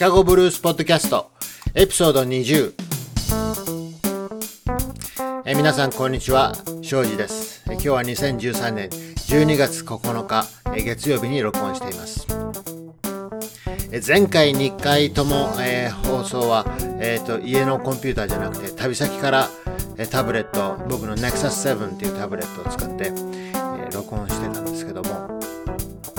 カゴブルースポッドキャストエピソード20え皆さんこんにちは。庄司です。え今日は2013年12月9日え月曜日に録音しています。え前回2回とも、えー放送は、えーと家のコンピューターじゃなくて旅先からえタブレット僕の Nexus 7っていうタブレットを使って、えー録音してたんですけども。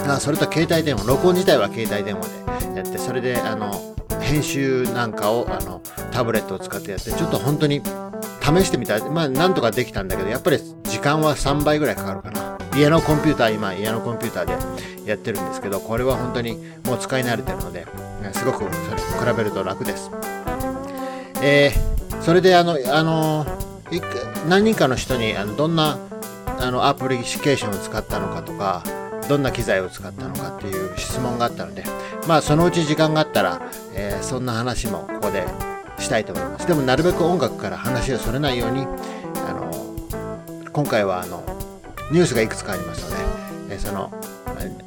あそれと携帯電話録音自体は携帯電話でやってそれであの編集なんかをあのタブレットを使ってやってちょっと本当に試してみたまあなんとかできたんだけどやっぱり時間は3倍ぐらいかかるかな。家のコンピューター今家のコンピューターでやってるんですけどこれは本当にもう使い慣れてるのですごくそれ比べると楽です。えーそれであのあの何人かの人にあのどんなあのアプリケーションを使ったのかとかどんな機材を使ったのかっていう質問があったのでまあそのうち時間があったら、えーそんな話もここでしたいと思いますでもなるべく音楽から話をそれないようにあの今回はあのニュースがいくつかありますので、えーその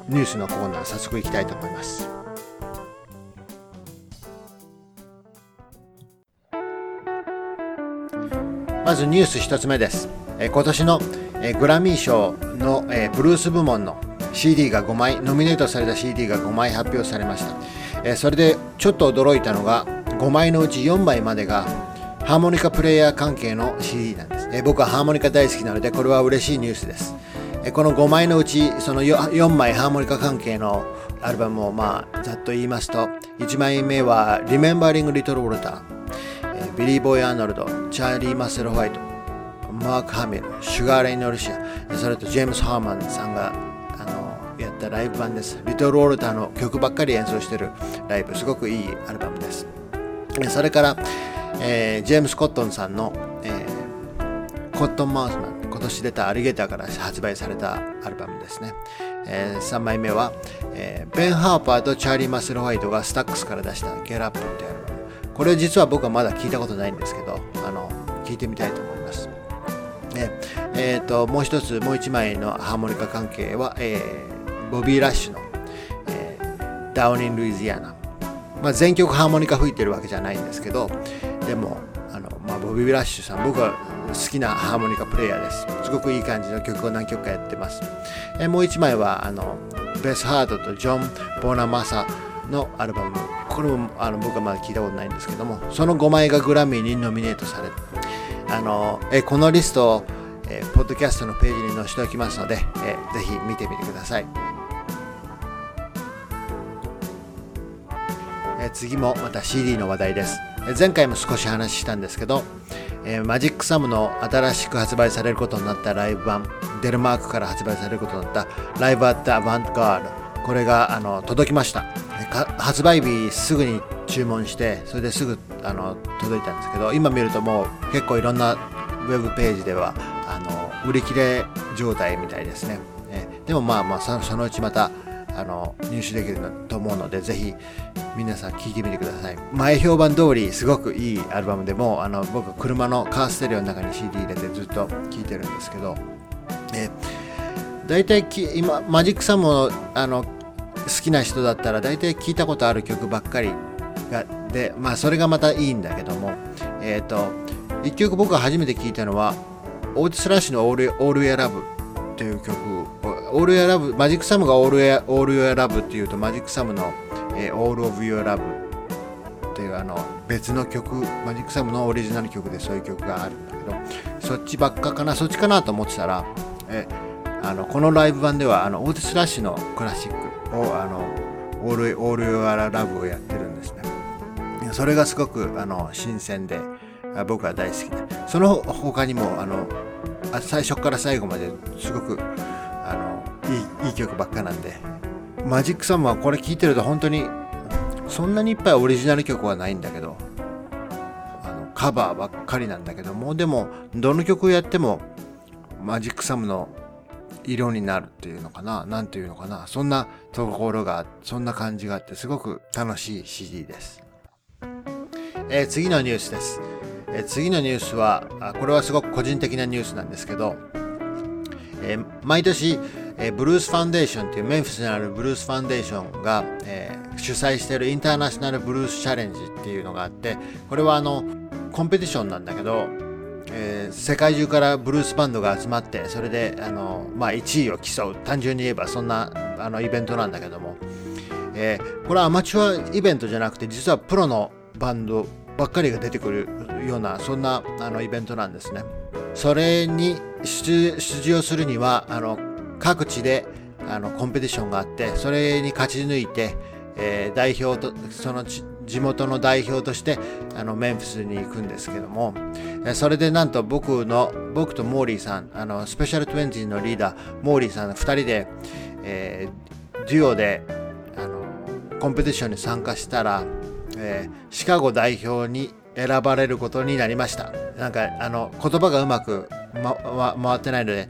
ニュースのコーナー早速いきたいと思いますまずニュース一つ目です。えー今年の、えグラミー賞の、えブルース部門の CD が5枚、ノミネートされた CD が5枚発表されました。えーそれでちょっと驚いたのが、5枚のうち4枚までがハーモニカプレイヤー関係の CD なんです。えー僕はハーモニカ大好きなので、これは嬉しいニュースです。えーこの5枚のうち、その 4, 4枚ハーモニカ関係のアルバムを、まあ、ざっと言いますと、1枚目は Remembering Little Walter。ビリー・ボーイ・アーノルド、チャーリー・マッセルホワイト、マーク・ハミル、シュガー・レイ・ノルシア、それとジェームス・ハーマンさんが入ったライブ版です。リトル・ウォルターの曲ばっかり演奏してるライブ、すごくいいアルバムです。それから、えージェームス・コットンさんの、えー Cotton Mouth Man、今年出たアリゲーターから発売されたアルバムですね。え3枚目は、えーベン・ハーパーとチャーリー・マッセルホワイトがスタックスから出した Get Up っていうアルバム。これ実は僕はまだ聞いたことないんですけど、あの、聞いてみたいと思います。ねえー、ともう一つもう一枚のハーモニカ関係は、えーボビー・ラッシュの、えーダウン・イン・ルイジアナ、まあ、全曲ハーモニカ吹いてるわけじゃないんですけどでもあの、まあ、ボビー・ラッシュさん僕は好きなハーモニカプレイヤーです。すごくいい感じの曲を何曲かやってます、えーもう一枚はあのベス・ハードとジョン・ボーナ・マサのアルバム。これもあの僕はまだ聞いたことないんですけどもその5枚がグラミーにノミネートされあのえこのリストを、えーポッドキャストのページに載せておきますので、えーぜひ見てみてください、次もまた CD の話題です、前回も少し話したんですけど、えーマジックサムの新しく発売されることになったライブ版デルマークから発売されることになったライブアットアバンガードこれがあの届きました。発売日すぐに注文してそれですぐあの届いたんですけど今見るともう結構いろんなウェブページではあの売り切れ状態みたいですね、えでもまあまあそのうちまたあの入手できると思うのでぜひ皆さん聴いてみてください。前評判通りすごくいいアルバムでもあの僕車のカーステレオの中に CD 入れてずっと聴いてるんですけど、えー大体き今マジックサムをあの好きな人だったら大体聞いたことある曲ばっかりがでまあそれがまたいいんだけどもえっ、と一曲僕が初めて聞いたのはオーティス・ラッシュの「All, All Your Love」という曲 All Your Love マジックサムが All Your, All Your Love っていうとマジックサムの「えー、 All of Your Love」っていうあの別の曲マジックサムのオリジナル曲でそういう曲があるんだけどそっちばっかかなそっちかなと思ってたらえあのこのライブ版ではあのオーティス・ラッシュのクラシックをあのオール・オール・ユア・ラブをやってるんですね。それがすごくあの新鮮で僕は大好きで。その他にもあの最初から最後まですごくいい曲ばっかなんで。マジックサムはこれ聴いてると本当にそんなにいっぱいオリジナル曲はないんだけどあのカバーばっかりなんだけどもでもどの曲をやってもマジックサムの色になるっていうのかななんていうのかなそんなところがそんな感じがあってすごく楽しい CD です、えー次のニュースです、えー次のニュースはあこれはすごく個人的なニュースなんですけど、えー毎年、え、ブルースファンデーションっていうメンフィスにあるブルースファンデーションが、えー、主催しているインターナショナルブルースチャレンジっていうのがあってこれはあのコンペティションなんだけど、えー、世界中からブルースバンドが集まってそれであの、まあ、1位を競う単純に言えばそんなあのイベントなんだけども、えー、これはアマチュアイベントじゃなくて実はプロのバンドばっかりが出てくるようなそんなあのイベントなんですね。それに出場するにはあの各地であのコンペティションがあってそれに勝ち抜いて、えー、代表とその地元の代表としてあのメンフィスに行くんですけどもそれでなんと僕の僕とモーリーさんあのスペシャル20のリーダーモーリーさん2人で、えー、デュオであのコンペティションに参加したら、えー、シカゴ代表に選ばれることになりました。なんかあの言葉がうまく、ま、回ってないので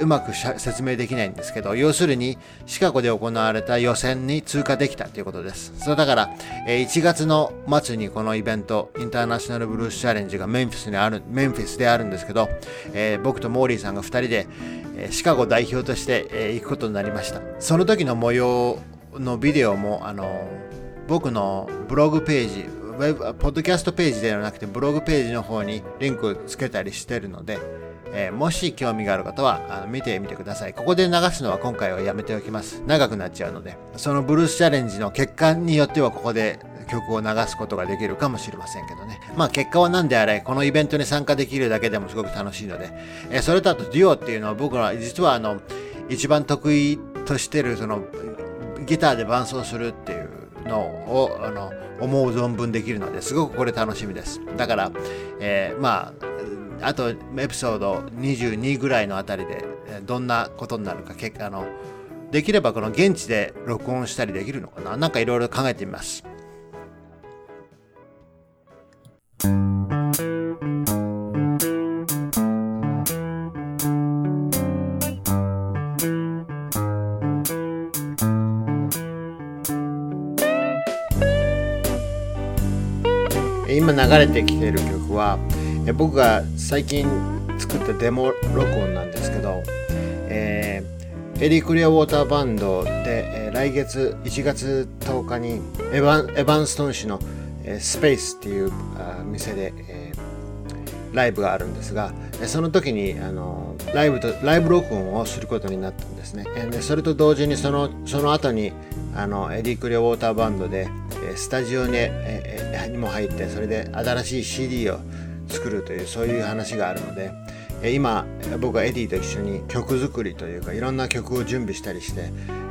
うまく説明できないんですけど、要するにシカゴで行われた予選に通過できたということです。それだから、え1月の末にこのイベント、インターナショナルブルースチャレンジがメンフィスにある、メンフィスであるんですけど、えー、僕とモーリーさんが2人で、えシカゴ代表として、え、行くことになりました。その時の模様のビデオも、あの僕のブログページ、ウェブ、ポッドキャストページではなくてブログページの方にリンクつけたりしてるので、えー、もし興味がある方はあの見てみてください。ここで流すのは今回はやめておきます。長くなっちゃうので。そのブルースチャレンジの結果によってはここで曲を流すことができるかもしれませんけどね。まあ結果は何であれ、このイベントに参加できるだけでもすごく楽しいので。えー、それとあとデュオっていうのは僕は実はあの、一番得意としてるそのギターで伴奏するっていうのをあの思う存分できるのですごくこれ楽しみです。だから、えー、まああとエピソード22ぐらいのあたりでどんなことになるか結あのできればこの現地で録音したりできるのかな？なんかいろいろ考えてみます。今流れてきている曲はえ僕が最近作ったデモ録音なんですけど、えー、エリー・クリアウォーターバンドで、えー、来月1月10日にエヴァンァンストン市の、えー、スペースっていうあ店で、えー、ライブがあるんですが、えその時にあのライブとライブ録音をすることになったんですね。えー、でそれと同時にそのその後にあのエディ・クリアウォーターバンドで、えスタジオに,、えー、にも入ってそれで新しい CD を作るというそういう話があるので今僕はエディと一緒に曲作りというかいろんな曲を準備したりして、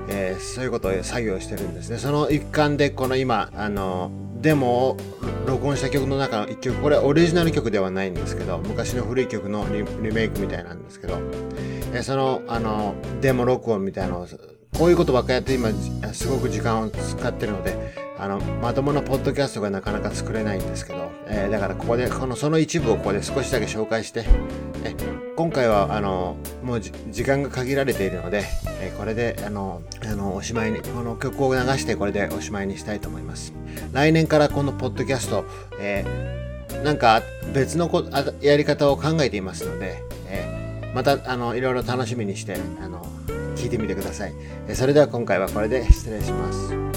えー、そういうことを作業してるんですね。その一環でこの今あのデモを録音した曲の中の1曲これオリジナル曲ではないんですけど昔の古い曲のリメイクみたいなんですけど、えー、そのあのデモ録音みたいなのをこういうことばっかやって今すごく時間を使ってるのであのまともなポッドキャストがなかなか作れないんですけど、えー、だからここでこのその一部をここで少しだけ紹介して、え今回はあのもう時間が限られているので、えこれであのあのおしまいにこの曲を流してこれでおしまいにしたいと思います。来年からこのポッドキャスト、えー、なんか別のこやり方を考えていますので、えー、またあのいろいろ楽しみにしてあの聞いてみてください。えそれでは今回はこれで失礼します。